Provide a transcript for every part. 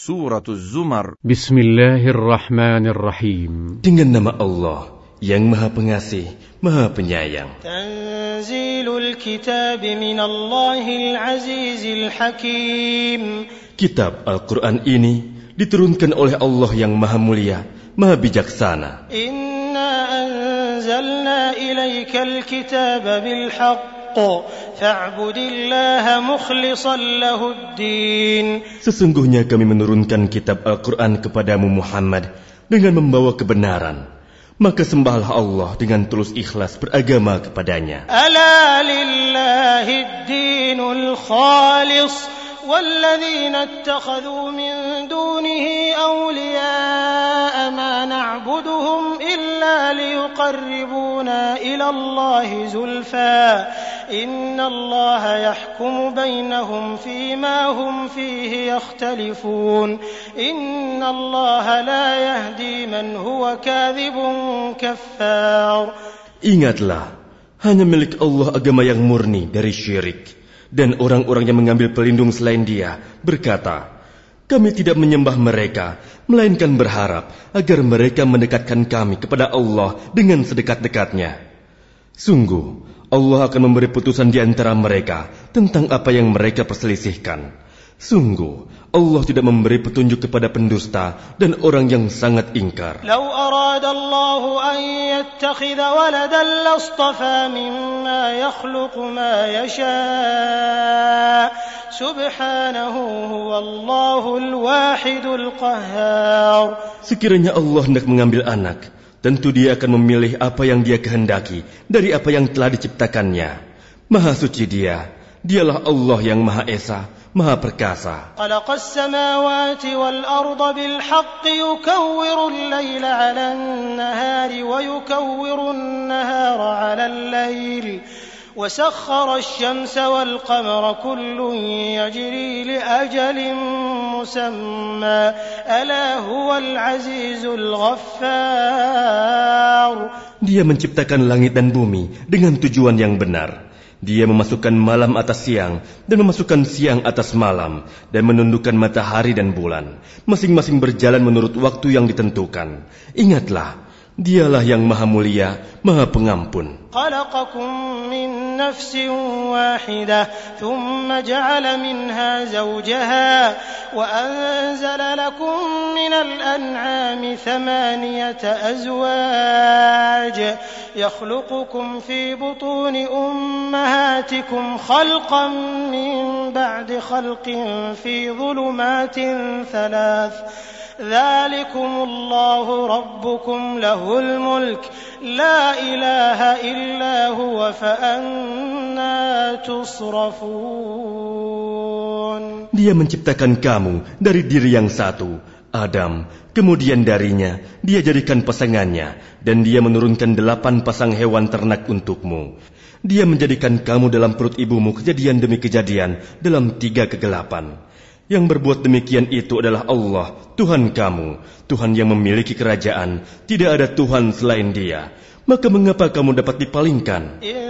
Suratul Zumar. Bismillahirrahmanirrahim. Dengan nama Allah yang maha pengasih, maha penyayang. Tanzilul kitab min Allahil azizil hakim. Kitab Al-Quran ini diturunkan oleh Allah yang maha mulia, maha bijaksana. Inna anzalna ilaikal kitab bilhaq فاعبد الله مخلصا له الدين Sesungguhnya kami menurunkan kitab Al-Quran kepadamu Muhammad dengan membawa kebenaran. Maka sembahlah Allah dengan tulus ikhlas beragama kepadanya. ألا لله الدين الخالص والذين اتخذوا من دونه أولياء ما نعبدهم إلا ليقربونا إلى الله زلفى إن الله يحكم بينهم فيما هم فيه يختلفون إن الله لا يهدي من هو كاذب كفار Ingatlah, hanya milik Allah agama yang murni dari syirik. Dan orang-orang yang mengambil pelindung selain dia berkata, kami tidak menyembah mereka, melainkan berharap agar mereka mendekatkan kami kepada Allah dengan sedekat-dekatnya. Sungguh, Allah akan memberi putusan di antara mereka tentang apa yang mereka perselisihkan. Sungguh, Allah tidak memberi petunjuk kepada pendusta dan orang yang sangat ingkar. Sekiranya Allah hendak mengambil anak, tentu dia akan memilih apa yang dia kehendaki dari apa yang telah diciptakannya. Maha suci dia, dialah Allah yang Maha Esa, Maha Perkasa. خلق السماوات والأرض بالحق يكور الليل على النهار ويكور النهار على الليل وسخر الشمس والقمر كل يجري لأجل مسمى ألا هو العزيز الغفار Dia menciptakan langit dan bumi dengan tujuan yang benar. Dia memasukkan malam atas siang dan memasukkan siang atas malam dan menundukkan matahari dan bulan. Masing-masing berjalan menurut waktu yang ditentukan. Ingatlah, dialah yang maha mulia, maha pengampun. خلقكم من نفس واحدة ثم جعل منها زوجها وأنزل لكم من الأنعام ثمانية أزواج يخلقكم في بطون أمهاتكم خلقا من بعد خلق في ظلمات ثلاث ذلكم الله ربكم له الملك لا إله إلا هو فأنا تصرفون Dia menciptakan kamu dari diri yang satu, Adam. Kemudian darinya, dia jadikan pasangannya, dan dia menurunkan delapan pasang hewan ternak untukmu. Dia menjadikan kamu dalam perut ibumu kejadian demi kejadian dalam tiga kegelapan. Yang berbuat demikian itu adalah Allah, Tuhan kamu, Tuhan yang memiliki kerajaan. Tidak ada Tuhan selain dia. Maka mengapa kamu dapat dipalingkan? إن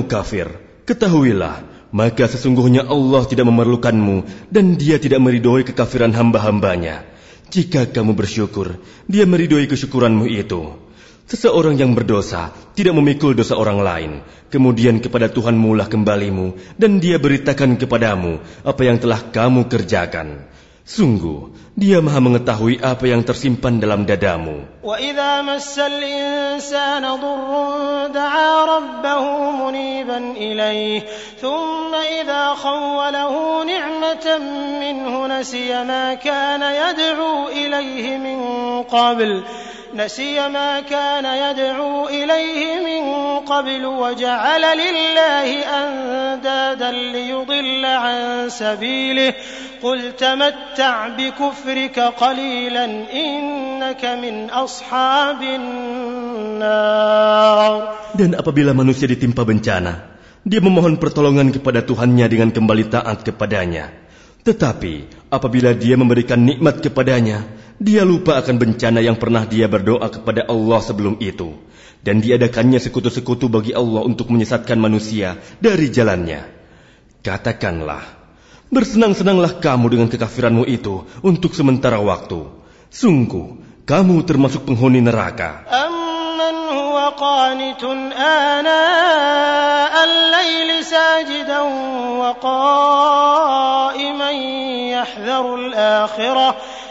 Kafir, ketahuilah, maka sesungguhnya Allah tidak memerlukanmu dan dia tidak meridhoi kekafiran hamba-hambanya. Jika kamu bersyukur, dia meridhoi kesyukuranmu itu. Seseorang yang berdosa tidak memikul dosa orang lain. Kemudian kepada Tuhanmu lah kembalimu dan dia beritakan kepadamu apa yang telah kamu kerjakan. Sungguh, dia maha mengetahui apa yang tersimpan dalam dadamu. وإذا مس الإنسان ضر دعا ربه منيبا إليه ثم إذا خوله نعمة منه نسي ما كان يدعو إليه من قبل نسي ما كان يدعو إليه من قبل وجعل لله أندادا ليضل عن سبيله قل تمتع بكفرك قليلا إنك من أصحاب النار Dan apabila manusia ditimpa bencana, dia memohon pertolongan kepada Tuhannya dengan kembali taat kepadanya. Tetapi apabila dia memberikan nikmat kepadanya, dia lupa akan bencana yang pernah dia berdoa kepada Allah sebelum itu. Dan diadakannya sekutu-sekutu bagi Allah untuk menyesatkan manusia dari jalannya. Katakanlah, bersenang-senanglah kamu dengan kekafiranmu itu untuk sementara waktu. Sungguh, kamu termasuk penghuni neraka. أمن هو قانت آناء الليل ساجدا وقائما يحذر الآخرة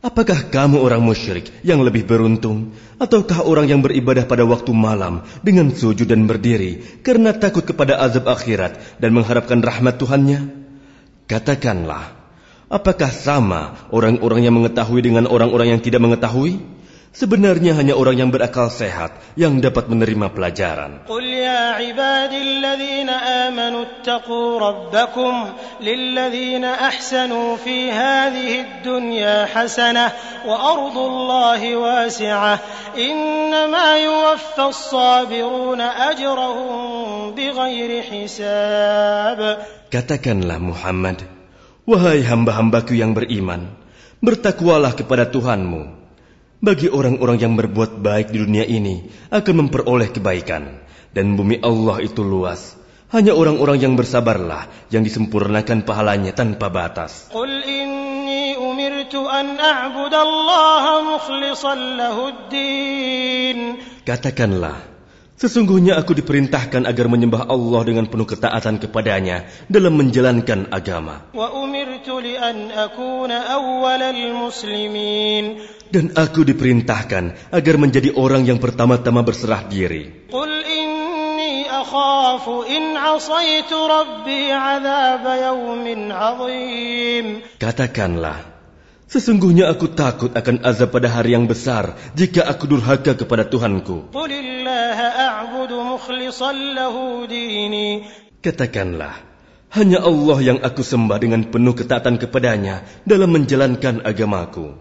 Apakah kamu orang musyrik yang lebih beruntung, ataukah orang yang beribadah pada waktu malam dengan sujud dan berdiri karena takut kepada azab akhirat dan mengharapkan rahmat Tuhannya? Katakanlah, apakah sama orang-orang yang mengetahui dengan orang-orang yang tidak mengetahui? Sebenarnya hanya orang yang berakal sehat yang dapat menerima pelajaran. Qul ya ibadilladzina amanu rabbakum lilladzina ahsanu fi hadhihi dunya hasanah wa ardullahi wasi'ah innama sabiruna ajrahum bighairi hisab. Katakanlah Muhammad, wahai hamba-hambaku yang beriman, bertakwalah kepada Tuhanmu bagi orang-orang yang berbuat baik di dunia ini akan memperoleh kebaikan dan bumi Allah itu luas. Hanya orang-orang yang bersabarlah yang disempurnakan pahalanya tanpa batas. Katakanlah, sesungguhnya aku diperintahkan agar menyembah Allah dengan penuh ketaatan kepadanya dalam menjalankan agama. Dan aku diperintahkan agar menjadi orang yang pertama-tama berserah diri. Katakanlah, sesungguhnya aku takut akan azab pada hari yang besar jika aku durhaka kepada Tuhanku. Katakanlah, hanya Allah yang aku sembah dengan penuh ketaatan kepadanya dalam menjalankan agamaku.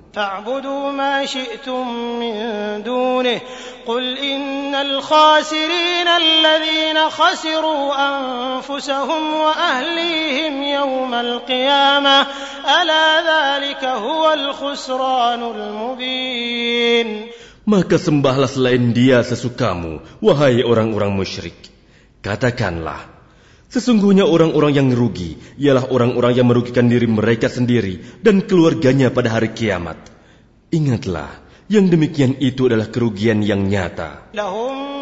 Maka sembahlah selain dia sesukamu, wahai orang-orang musyrik. Katakanlah, Sesungguhnya orang-orang yang rugi ialah orang-orang yang merugikan diri mereka sendiri dan keluarganya pada hari kiamat. Ingatlah, yang demikian itu adalah kerugian yang nyata. Lahum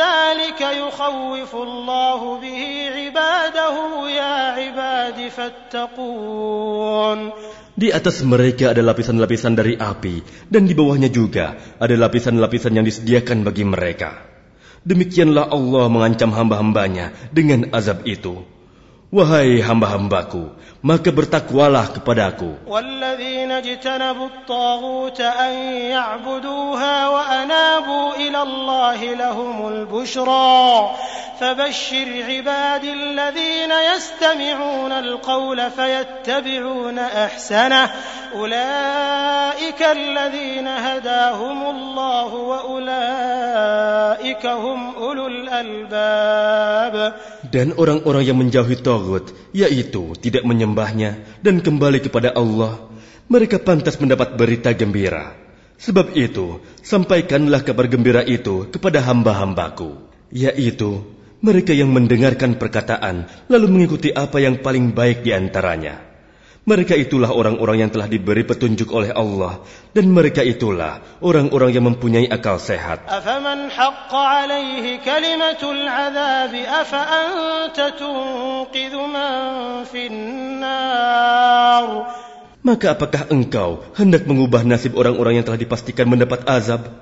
من فوقهم ظلل من النار ومن تحتهم ظلل ذلك يخوف الله به عباده يا عباد فاتقون Di atas mereka ada lapisan-lapisan dari api, dan di bawahnya juga ada lapisan-lapisan yang disediakan bagi mereka. Demikianlah Allah mengancam hamba-hambanya dengan azab itu. Wahai hamba-hambaku, maka bertakwalah kepadaku. والذين اجتنبوا الطاغوت أن يعبدوها وأنابوا إلى الله لهم البشرى. فبشر عبادي الذين يستمعون القول فيتبعون أحسنه. أولئك الذين هداهم الله وأولئك هم أولو الألباب. Dan orang-orang yang menjauhi Taugut, yaitu tidak menyembahnya dan kembali kepada Allah, mereka pantas mendapat berita gembira. Sebab itu, sampaikanlah kabar gembira itu kepada hamba-hambaku, yaitu mereka yang mendengarkan perkataan lalu mengikuti apa yang paling baik di antaranya. Mereka itulah orang-orang yang telah diberi petunjuk oleh Allah dan mereka itulah orang-orang yang mempunyai akal sehat. Maka apakah engkau hendak mengubah nasib orang-orang yang telah dipastikan mendapat azab?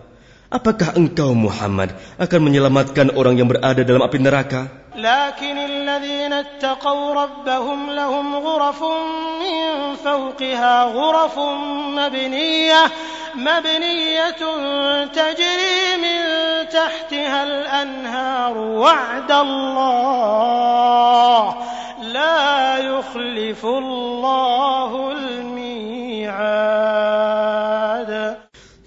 Apakah engkau Muhammad akan menyelamatkan orang yang berada dalam api neraka? لكن الذين اتقوا ربهم لهم غرف من فوقها غرف مبنية مبنية تجري من تحتها الأنهار وعد الله. لا يخلف الله الميعاد.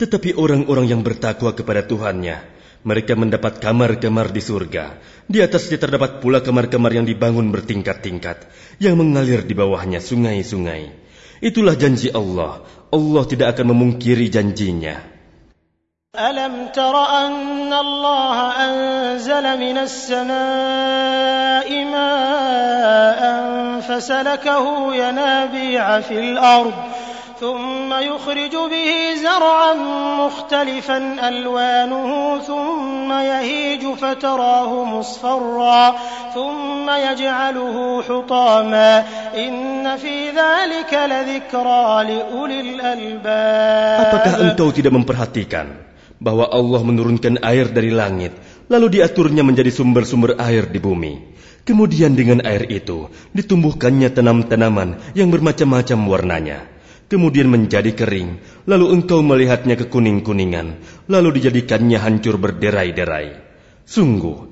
Tetapi orang-orang yang bertakwa kepada Tuhannya, mereka mendapat kamar-kamar di surga. Di atasnya terdapat pula kamar-kamar yang dibangun bertingkat-tingkat, yang mengalir di bawahnya sungai-sungai. Itulah janji Allah. Allah tidak akan memungkiri janjinya. ألم تر أن الله أنزل من السماء ماء فسلكه ينابيع في الأرض ثم يخرج به زرعا مختلفا ألوانه ثم يهيج فتراه مصفرا ثم يجعله حطاما إن في ذلك لذكرى لأولي الألباب Apakah engkau tidak memperhatikan bahwa Allah menurunkan air dari langit, lalu diaturnya menjadi sumber-sumber air di bumi? Kemudian dengan air itu ditumbuhkannya tanam-tanaman yang bermacam-macam warnanya. Kemudian menjadi kering, lalu engkau melihatnya kekuning-kuningan, lalu dijadikannya hancur berderai-derai. Sungguh,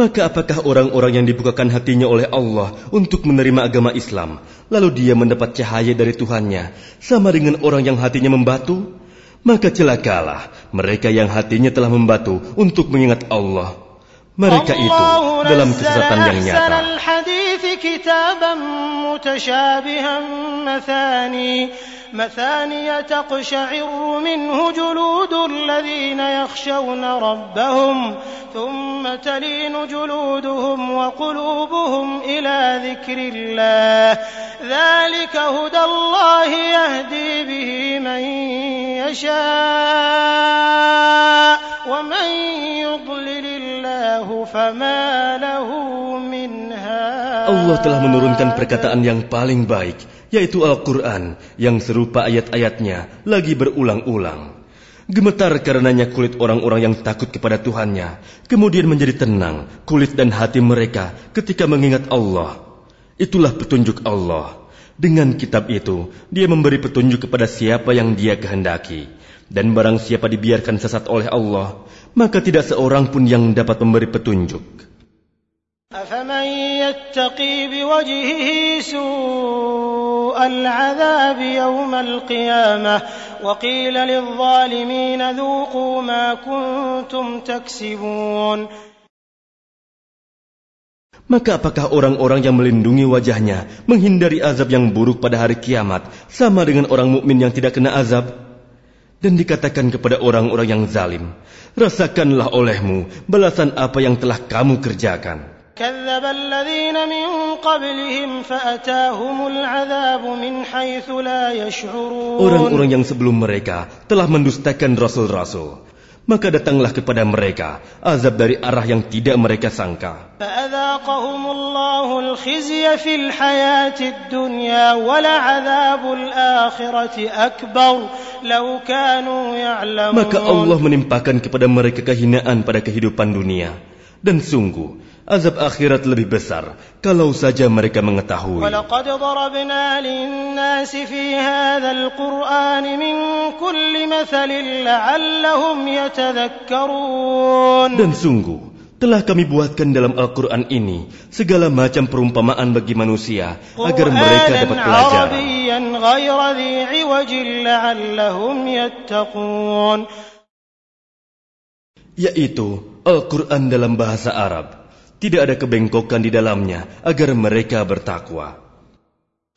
Maka apakah orang-orang yang dibukakan hatinya oleh Allah untuk menerima agama Islam, lalu dia mendapat cahaya dari Tuhannya, sama dengan orang yang hatinya membatu? Maka celakalah mereka yang hatinya telah membatu untuk mengingat Allah. Mereka itu الله dalam نزل kesesatan yang أحسن nyata. الحديث كتابا متشابها مثاني مثاني تقشعر منه جلود الذين يخشون ربهم ثم تلين جلودهم وقلوبهم إلى ذكر الله. ذلك هدى الله يهدي به من يشاء ومن يضلل الله فما له من هاد. Allah telah menurunkan perkataan yang paling baik, yaitu Al-Quran, yang serupa ayat-ayatnya lagi berulang-ulang. Gemetar karenanya kulit orang-orang yang takut kepada Tuhannya, kemudian menjadi tenang kulit dan hati mereka ketika mengingat Allah. Itulah petunjuk Allah. Dengan kitab itu, dia memberi petunjuk kepada siapa yang dia kehendaki. Dan barang siapa dibiarkan sesat oleh Allah, maka tidak seorang pun yang dapat memberi petunjuk. أفمن يتقي بوجهه سوء العذاب يوم القيامة وقيل للظالمين ذوقوا ما كنتم تكسبون Maka apakah orang-orang yang melindungi wajahnya menghindari azab yang buruk pada hari kiamat sama dengan orang mukmin yang tidak kena azab? Dan dikatakan kepada orang-orang yang zalim, rasakanlah olehmu balasan apa yang telah kamu kerjakan. كذب الذين من قبلهم فأتاهم العذاب من حيث لا يشعرون Orang-orang yang sebelum mereka telah mendustakan rasul-rasul. Maka datanglah kepada mereka azab dari arah yang tidak mereka sangka. فأذاقهم الله الخزي في الحياة الدنيا ولعذاب الآخرة أكبر لو كانوا يعلمون Maka Allah menimpakan kepada mereka kehinaan pada kehidupan dunia. Dan sungguh, Azab akhirat lebih besar kalau saja mereka mengetahui. Dan sungguh telah kami buatkan dalam Al-Quran ini segala macam perumpamaan bagi manusia agar mereka dapat belajar. Yaitu Al-Quran dalam bahasa Arab Tidak ada kebengkokan di dalamnya agar mereka bertakwa.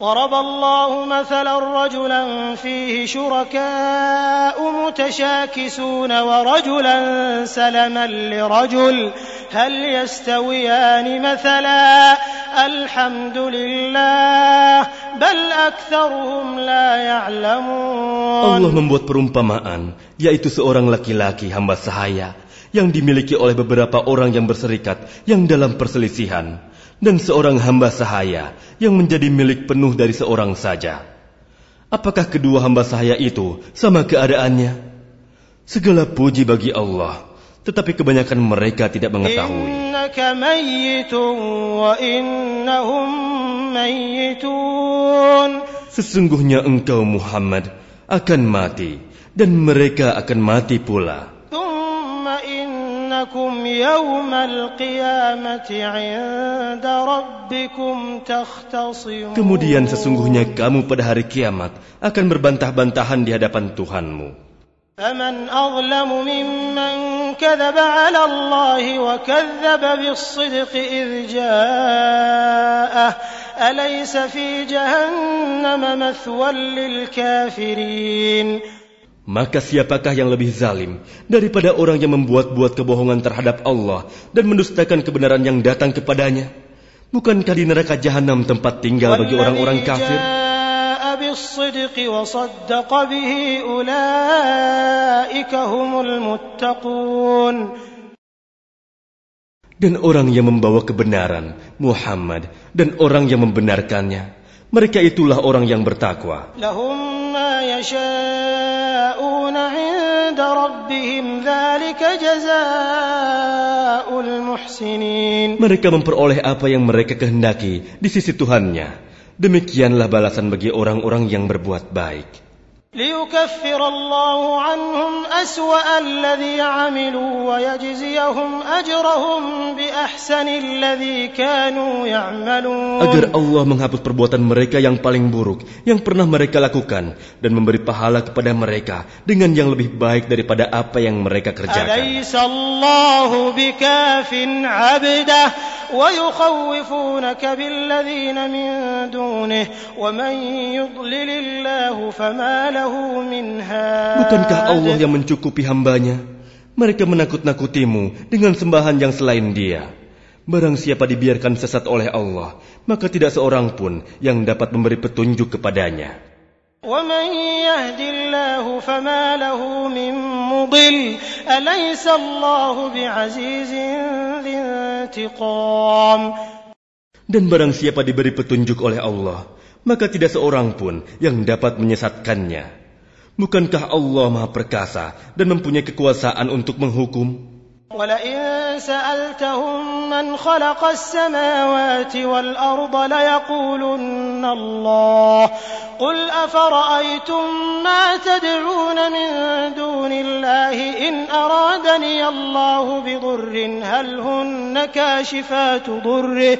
ضرب الله مثلا رجلا فيه شركاء متشاكسون ورجلا سلما لرجل هل يستويان مثلا الحمد لله بل أكثرهم لا يعلمون Allah membuat perumpamaan, yaitu seorang laki-laki hamba sahaya yang dimiliki oleh beberapa orang yang berserikat yang dalam perselisihan dan seorang hamba sahaya yang menjadi milik penuh dari seorang saja. Apakah kedua hamba sahaya itu sama keadaannya? Segala puji bagi Allah, tetapi kebanyakan mereka tidak mengetahui. Sesungguhnya engkau Muhammad akan mati dan mereka akan mati pula. إنكم يوم القيامة عند ربكم تختصمون. Kemudian sesungguhnya kamu pada hari kiamat akan berbantah-bantahan di hadapan Tuhanmu. فمن أظلم ممن كذب على الله وكذب بالصدق إذ جاءه. أليس في جهنم مثوى للكافرين؟ Maka siapakah yang lebih zalim daripada orang yang membuat-buat kebohongan terhadap Allah dan mendustakan kebenaran yang datang kepadanya? Bukankah di neraka jahanam tempat tinggal bagi orang-orang kafir? Dan orang yang membawa kebenaran, Muhammad, dan orang yang membenarkannya, mereka itulah orang yang bertakwa. Mereka memperoleh apa yang mereka kehendaki di sisi Tuhannya. Demikianlah balasan bagi orang-orang yang berbuat baik ليكفر الله عنهم أسوأ الذي عملوا ويجزيهم أجرهم بأحسن الذي كانوا يعملون Agar Allah menghapus perbuatan mereka yang paling buruk yang pernah mereka lakukan dan memberi pahala kepada mereka dengan yang lebih baik daripada apa yang mereka kerjakan. أليس الله بكاف عبده ويخوفونك بالذين من دونه ومن يضلل الله فما له من هاد Bukankah Allah yang mencukupi hambanya? Mereka menakut-nakutimu dengan sembahan yang selain dia. Barang siapa dibiarkan sesat oleh Allah, maka tidak seorang pun yang dapat memberi petunjuk kepadanya. Dan barang siapa diberi petunjuk oleh Allah, maka tidak seorang pun yang dapat menyesatkannya. Bukankah Allah Maha Perkasa dan mempunyai kekuasaan untuk menghukum? قل أفرأيتم ما تدعون من دون الله إن أرادني الله بضر هل هن كاشفات ضره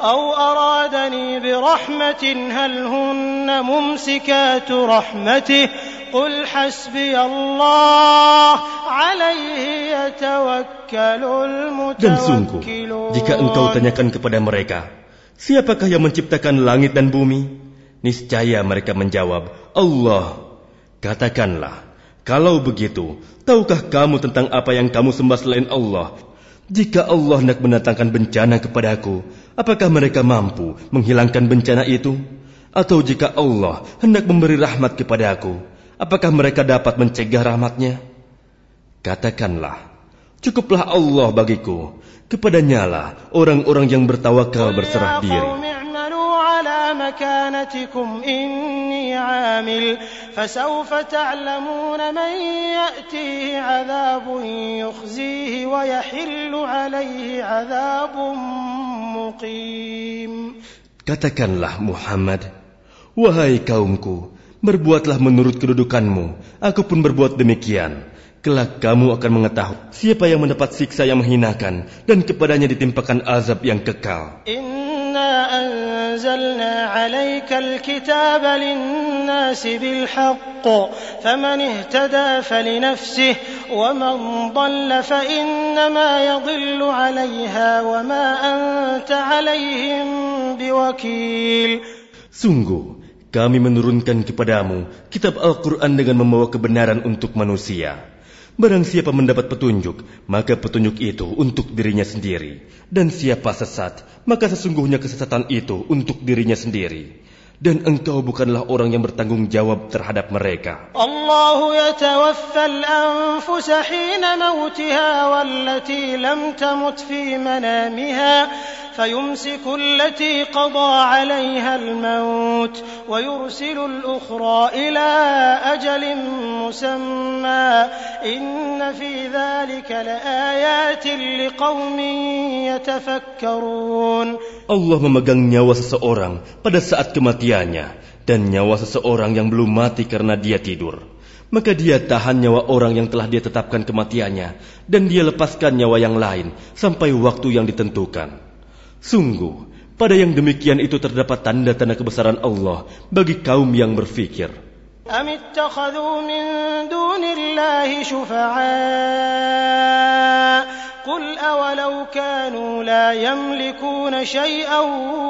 أو أرادني برحمة هل هن ممسكات رحمته قل حسبي الله عليه يتوكل Dan sungguh, المتوكلون jika engkau tanyakan kepada mereka, siapakah yang menciptakan langit dan bumi? Niscaya mereka menjawab, Allah. Katakanlah, kalau begitu, tahukah kamu tentang apa yang kamu sembah selain Allah? jika Allah hendak mendatangkan bencana kepadaku, apakah mereka mampu menghilangkan bencana itu? Atau jika Allah hendak memberi rahmat kepadaku, apakah mereka dapat mencegah rahmatnya? Katakanlah, cukuplah Allah bagiku, kepadanya lah orang-orang yang bertawakal berserah diri. قوم اعملوا على مكانتكم إني عامل فسوف تعلمون من يأتيه عذاب يخزيه ويحل عليه عذاب مقيم Katakanlah Muhammad, wahai kaumku, berbuatlah menurut kedudukanmu, aku pun berbuat demikian. kelak kamu akan mengetahui siapa yang mendapat siksa yang menghinakan dan kepadanya ditimpakan azab yang kekal. أنزلنا عليك الكتاب للناس بالحق فمن اهتدى فلنفسه ومن ضل فإنما يضل عليها وما أنت عليهم بوكيل Sungguh, kami menurunkan kepadamu kitab Al-Quran dengan membawa kebenaran untuk manusia. Barang siapa mendapat petunjuk, maka petunjuk itu untuk dirinya sendiri. Dan siapa sesat, maka sesungguhnya kesesatan itu untuk dirinya sendiri. Dan engkau bukanlah orang yang bertanggung jawab terhadap mereka. Allah yatawaffal anfusahina wallati lam tamut fi manamihah فيمسك التي قضى عليها الموت ويرسل الأخرى إلى أجل مسمى إن في ذلك لآيات لقوم يتفكرون Allah memegang nyawa seseorang pada saat kematiannya dan nyawa seseorang yang belum mati karena dia tidur. Maka dia tahan nyawa orang yang telah dia tetapkan kematiannya dan dia lepaskan nyawa yang lain sampai waktu yang ditentukan. Sungguh, pada yang demikian itu terdapat tanda-tanda kebesaran Allah bagi kaum yang berfikir. أم اتخذوا من دون الله شفعاء قل أولو كانوا لا يملكون شيئا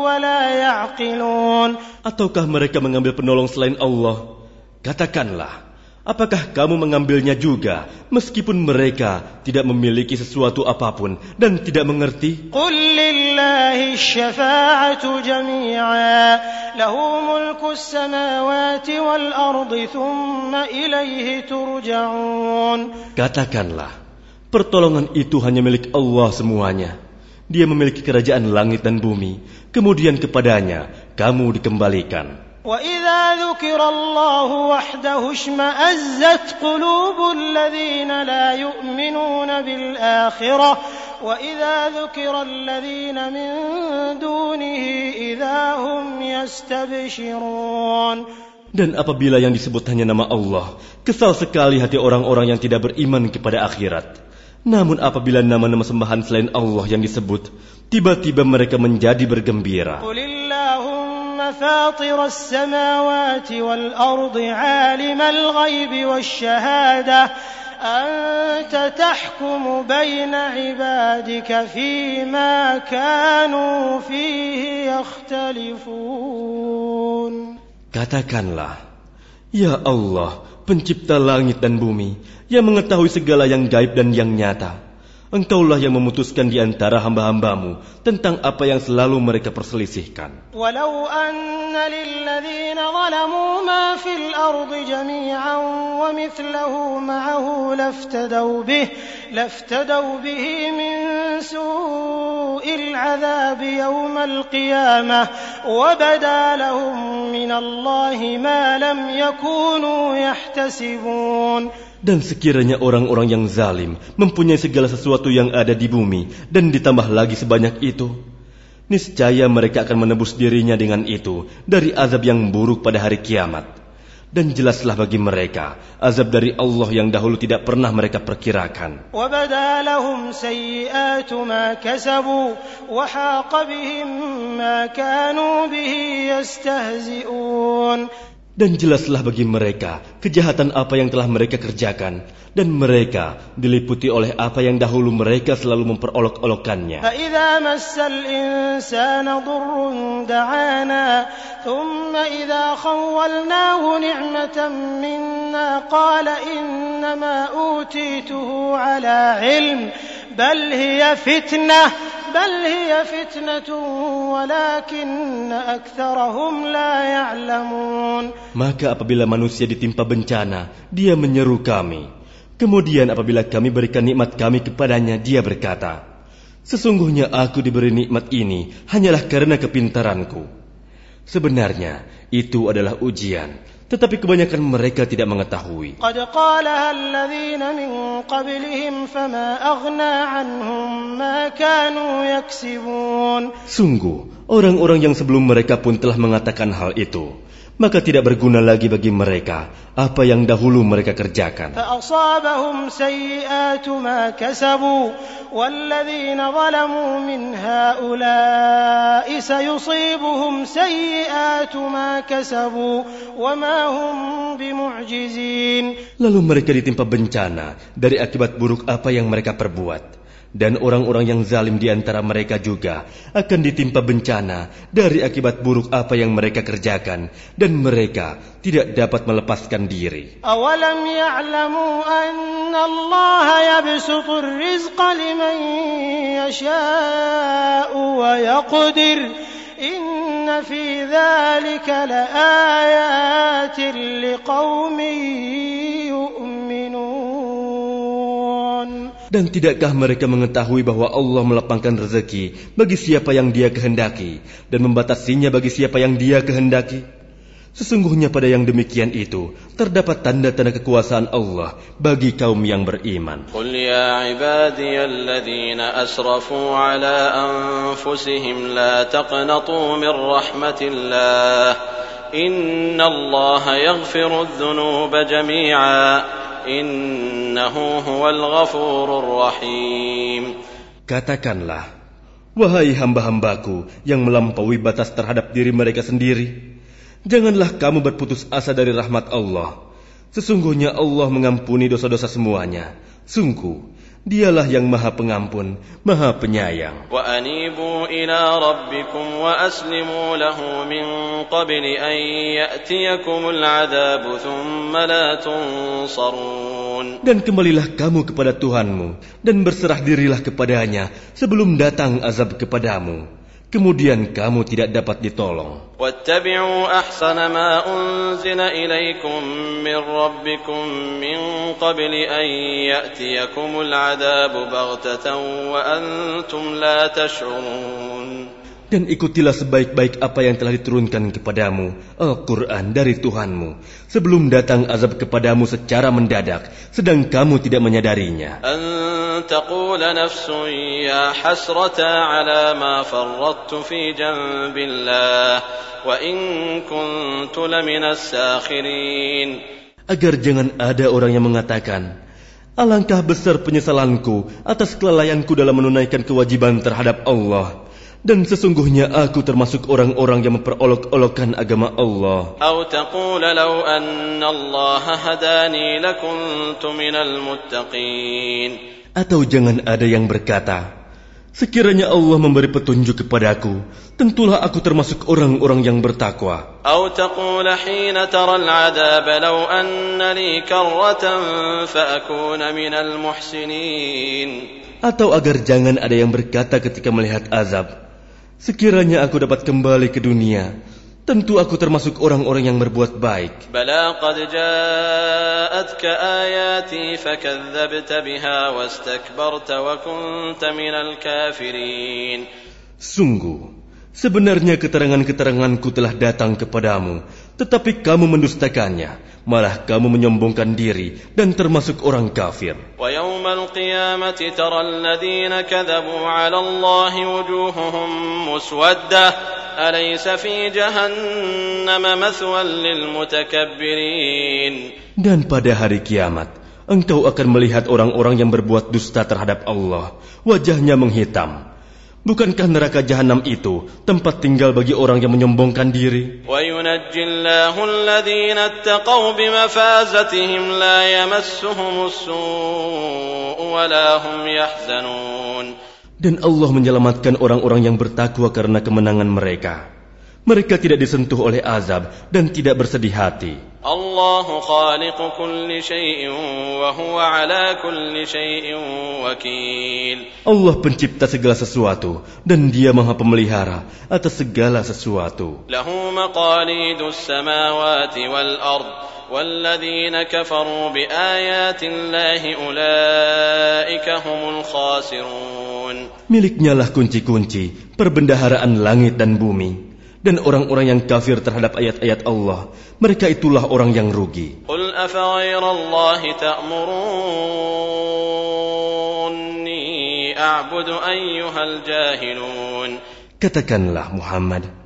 ولا يعقلون Ataukah mereka mengambil penolong selain Allah? Katakanlah, Apakah kamu mengambilnya juga, meskipun mereka tidak memiliki sesuatu apa pun dan tidak mengerti? Katakanlah, pertolongan itu hanya milik Allah semuanya. Dia memiliki kerajaan langit dan bumi, kemudian kepadanya kamu dikembalikan. وإذا ذكر الله وحده اشمأزت قلوب الذين لا يؤمنون بالآخرة وإذا ذكر الذين من دونه إذا هم يستبشرون Dan apabila yang disebut hanya nama Allah, kesal sekali hati orang-orang yang tidak beriman kepada akhirat. Namun apabila nama-nama sembahan selain Allah yang disebut, tiba-tiba mereka menjadi bergembira. قل اللهم فاطر السماوات والأرض عالم الغيب والشهادة أنت تحكم بين عبادك فيما كانوا فيه يختلفون Katakanlah, Ya Allah, pencipta langit dan bumi, yang mengetahui segala yang gaib dan yang nyata. Engkaulah yang memutuskan di antara hamba-hambamu tentang apa yang selalu mereka perselisihkan. ولو أن للذين ظلموا ما في الأرض جميعا ومثله معه لافتدوا به لافتدوا به من سوء العذاب يوم القيامة وبدا لهم من الله ما لم يكونوا يحتسبون Dan sekiranya orang-orang yang zalim mempunyai segala sesuatu yang ada di bumi dan ditambah lagi sebanyak itu, niscaya mereka akan menebus dirinya dengan itu dari azab yang buruk pada hari kiamat. Dan jelaslah bagi mereka azab dari Allah yang dahulu tidak pernah mereka perkirakan. وبدا لهم سيئات ما كسبوا وحاق بهم ما كانوا به يستهزئون Dan jelaslah bagi mereka kejahatan apa yang telah mereka kerjakan dan mereka diliputi oleh apa yang dahulu mereka selalu memperolok-olokkannya. فإذا مس الإنسان ضر دعانا ثم إذا خولناه نعمة منا قال إنما أوتيته على علم بل هي فتنة بل هي فتنة ولكن أكثرهم لا يعلمون Maka apabila manusia ditimpa bencana, dia menyeru kami. Kemudian apabila kami berikan nikmat kami kepadanya, dia berkata, Sesungguhnya aku diberi nikmat ini hanyalah karena kepintaranku. Sebenarnya itu adalah ujian, tetapi kebanyakan mereka tidak mengetahui. Sungguh, orang-orang yang sebelum mereka pun telah mengatakan hal itu maka tidak berguna lagi bagi mereka apa yang dahulu mereka kerjakan. فأصابهم سيئات ما كسبوا والذين ظلموا من هؤلاء سيصيبهم سيئات ما كسبوا وما هم بمعجزين Lalu mereka ditimpa bencana dari akibat buruk apa yang mereka perbuat. dan orang-orang yang zalim di antara mereka juga akan ditimpa bencana dari akibat buruk apa yang mereka kerjakan. Dan mereka tidak dapat melepaskan diri. Awalam ya'lamu anna Allah yabsutur rizqa liman yasha'u wa yaqdir. Inna fi dhalika liqaumin Dan tidakkah mereka mengetahui bahwa Allah melapangkan rezeki bagi siapa yang dia kehendaki dan membatasinya bagi siapa yang dia kehendaki? Sesungguhnya pada yang demikian itu terdapat tanda-tanda kekuasaan Allah bagi kaum yang beriman. Qul ya ibadiyalladzina asrafu ala anfusihim la taqnatu min rahmatillah. Innallaha yaghfiru jami'a. Katakanlah, wahai hamba-hambaku yang melampaui batas terhadap diri mereka sendiri, janganlah kamu berputus asa dari rahmat Allah. Sesungguhnya Allah mengampuni dosa-dosa semuanya. Sungguh, Dialah yang Maha Pengampun, Maha Penyayang. Dan kembalilah kamu kepada Tuhanmu dan berserah dirilah kepadanya sebelum datang azab kepadamu. Kemudian kamu tidak dapat ditolong. واتبعوا أحسن ما أنزل إليكم من ربكم من قبل أن يأتيكم العذاب بغتة وأنتم لا تشعرون dan ikutilah sebaik-baik apa yang telah diturunkan kepadamu, Al-Quran dari Tuhanmu, sebelum datang azab kepadamu secara mendadak, sedang kamu tidak menyadarinya. Agar jangan ada orang yang mengatakan, Alangkah besar penyesalanku atas kelalaianku dalam menunaikan kewajiban terhadap Allah. Dan sesungguhnya aku termasuk orang-orang yang memperolok-olokkan agama Allah. Atau jangan ada yang berkata, Sekiranya Allah memberi petunjuk kepadaku, tentulah aku termasuk orang-orang yang bertakwa. Atau agar jangan ada yang berkata ketika melihat azab, Sekiranya aku dapat kembali ke dunia, tentu aku termasuk orang-orang yang berbuat baik. Sungguh, sebenarnya keterangan-keteranganku telah datang kepadamu tetapi kamu mendustakannya. Malah kamu menyombongkan diri dan termasuk orang kafir. Dan pada hari kiamat, engkau akan melihat orang-orang yang berbuat dusta terhadap Allah, wajahnya menghitam, Bukankah neraka jahanam itu tempat tinggal bagi orang yang menyombongkan diri? Dan Allah menyelamatkan orang-orang yang bertakwa karena kemenangan mereka Mereka tidak disentuh oleh azab dan tidak bersedih hati. الله خالق كل شيء وهو على كل شيء وكيل Allah pencipta segala sesuatu dan dia maha pemelihara atas segala sesuatu. له مقاليد السماوات والأرض والذين كفروا بآيات الله أولئك هم الخاسرون Miliknya lah kunci-kunci perbendaharaan langit dan bumi. dan orang-orang yang kafir terhadap ayat-ayat Allah. Mereka itulah orang yang rugi. Qul ta'murunni a'budu ayyuhal jahilun. Katakanlah muhammad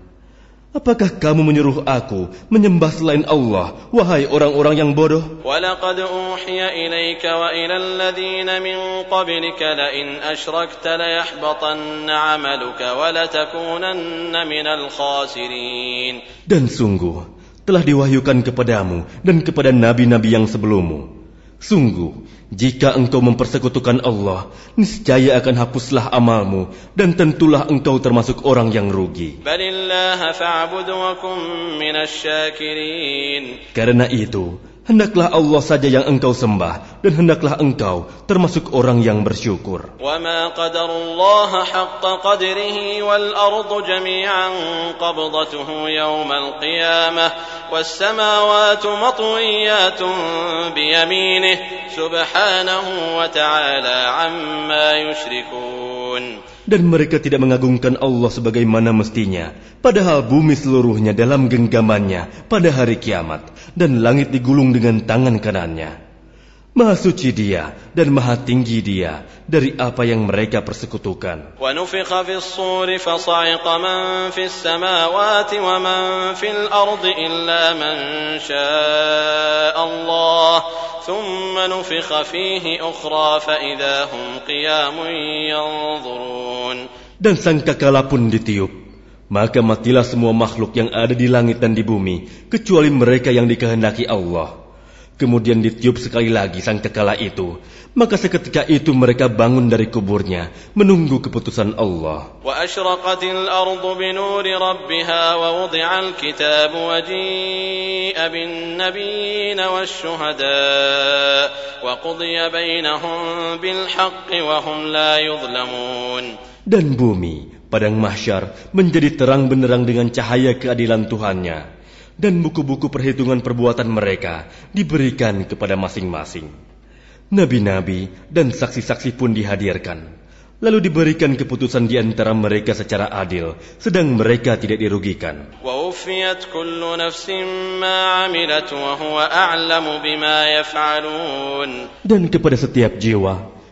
Apakah kamu menyuruh aku menyembah selain Allah, wahai orang-orang yang bodoh? ولقد أوحي إليك وإلى الذين من قبلك لئن أشركت ليحبطن عملك ولتكونن من الخاسرين Dan sungguh, telah diwahyukan kepadamu dan kepada nabi-nabi yang sebelummu. Sungguh, jika engkau mempersekutukan Allah, niscaya akan hapuslah amalmu dan tentulah engkau termasuk orang yang rugi. Karena itu, hendaklah Allah saja yang engkau sembah dan hendaklah engkau termasuk orang yang bersyukur. وما قدر الله حق قدره والأرض جميعا قبضته يوم القيامة والسماوات مطويات بيمينه سبحانه وتعالى عما يشركون Dan mereka tidak mengagungkan Allah sebagaimana mestinya, padahal bumi seluruhnya dalam genggamannya pada hari kiamat, dan langit digulung dengan tangan kanannya. Maha suci dia dan maha tinggi dia dari apa yang mereka persekutukan. ونفخ في الصور فصعق من في السماوات ومن في الأرض إلا من شاء الله ثم نفخ فيه أخرى فإذا هم قيام ينظرون Dan sangkakala pun ditiup. Maka matilah semua makhluk yang ada di langit dan di bumi, kecuali mereka yang dikehendaki Allah. Kemudian ditiup sekali lagi sangkakala itu. Maka seketika itu mereka bangun dari kuburnya, menunggu keputusan Allah dan bumi padang mahsyar menjadi terang benderang dengan cahaya keadilan Tuhannya. Dan buku-buku perhitungan perbuatan mereka diberikan kepada masing-masing. Nabi-nabi dan saksi-saksi pun dihadirkan. Lalu diberikan keputusan di antara mereka secara adil, sedang mereka tidak dirugikan. Dan kepada setiap jiwa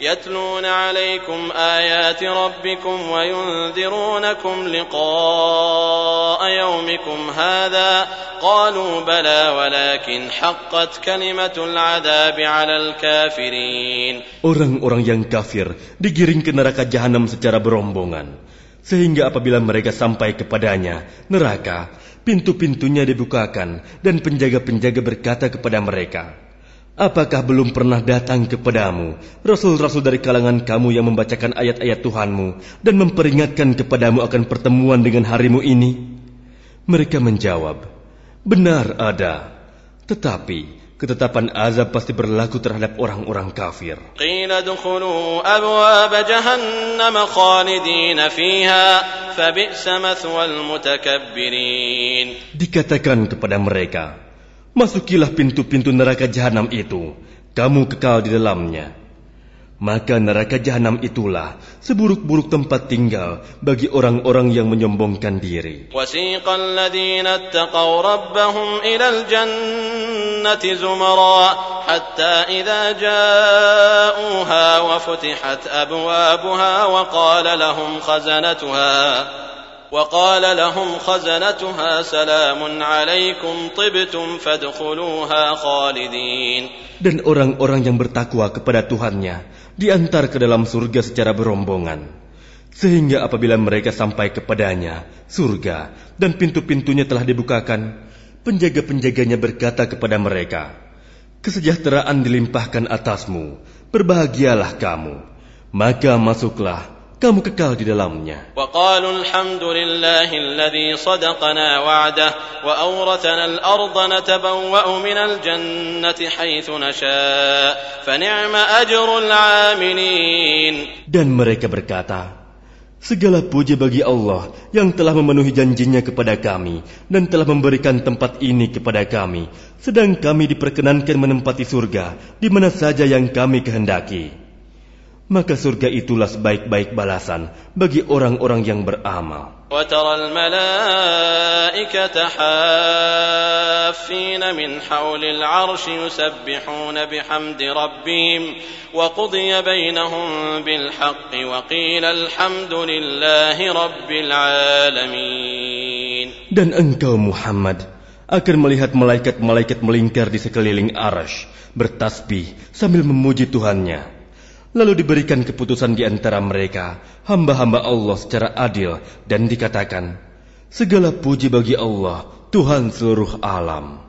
يتلون عليكم آيات ربكم وينذرونكم لقاء يومكم هذا قالوا بلى ولكن حقت كلمة العذاب على الكافرين Orang-orang yang kafir digiring ke neraka jahanam secara berombongan. Sehingga apabila mereka sampai kepadanya, neraka, pintu-pintunya dibukakan dan penjaga-penjaga berkata kepada mereka, Apakah belum pernah datang kepadamu rasul-rasul dari kalangan kamu yang membacakan ayat-ayat Tuhanmu dan memperingatkan kepadamu akan pertemuan dengan harimu ini? Mereka menjawab, "Benar ada, tetapi ketetapan azab pasti berlaku terhadap orang-orang kafir. Dikatakan kepada mereka, Masukilah pintu-pintu neraka jahanam itu, kamu kekal di dalamnya. Maka neraka jahanam itulah seburuk-buruk tempat tinggal bagi orang-orang yang menyombongkan diri. وسيق الذين اتقوا ربهم إلى الجنة زمرا حتى إذا جاءوها وفتحت أبوابها وقال لهم خزنتها وقال لهم خزنتها سلام عليكم طبتم فادخلوها خالدين Dan orang-orang yang bertakwa kepada Tuhannya diantar ke dalam surga secara berombongan. Sehingga apabila mereka sampai kepadanya, surga, dan pintu-pintunya telah dibukakan, penjaga-penjaganya berkata kepada mereka, Kesejahteraan dilimpahkan atasmu, berbahagialah kamu. Maka masuklah, kamu kekal di dalamnya. Dan mereka berkata, Segala puji bagi Allah yang telah memenuhi janjinya kepada kami dan telah memberikan tempat ini kepada kami, sedang kami diperkenankan menempati surga di mana saja yang kami kehendaki Maka surga itulah sebaik-baik balasan bagi orang-orang yang beramal. وترى الملائكة حافين من حول العرش يسبحون بحمد ربهم وقضي بينهم بالحق وقيل الحمد لله رب العالمين Dan engkau Muhammad akan melihat malaikat-malaikat melingkar di sekeliling arash, bertasbih sambil memuji Tuhannya. Lalu diberikan keputusan di antara mereka, hamba-hamba Allah secara adil, dan dikatakan, Segala puji bagi Allah, Tuhan seluruh alam.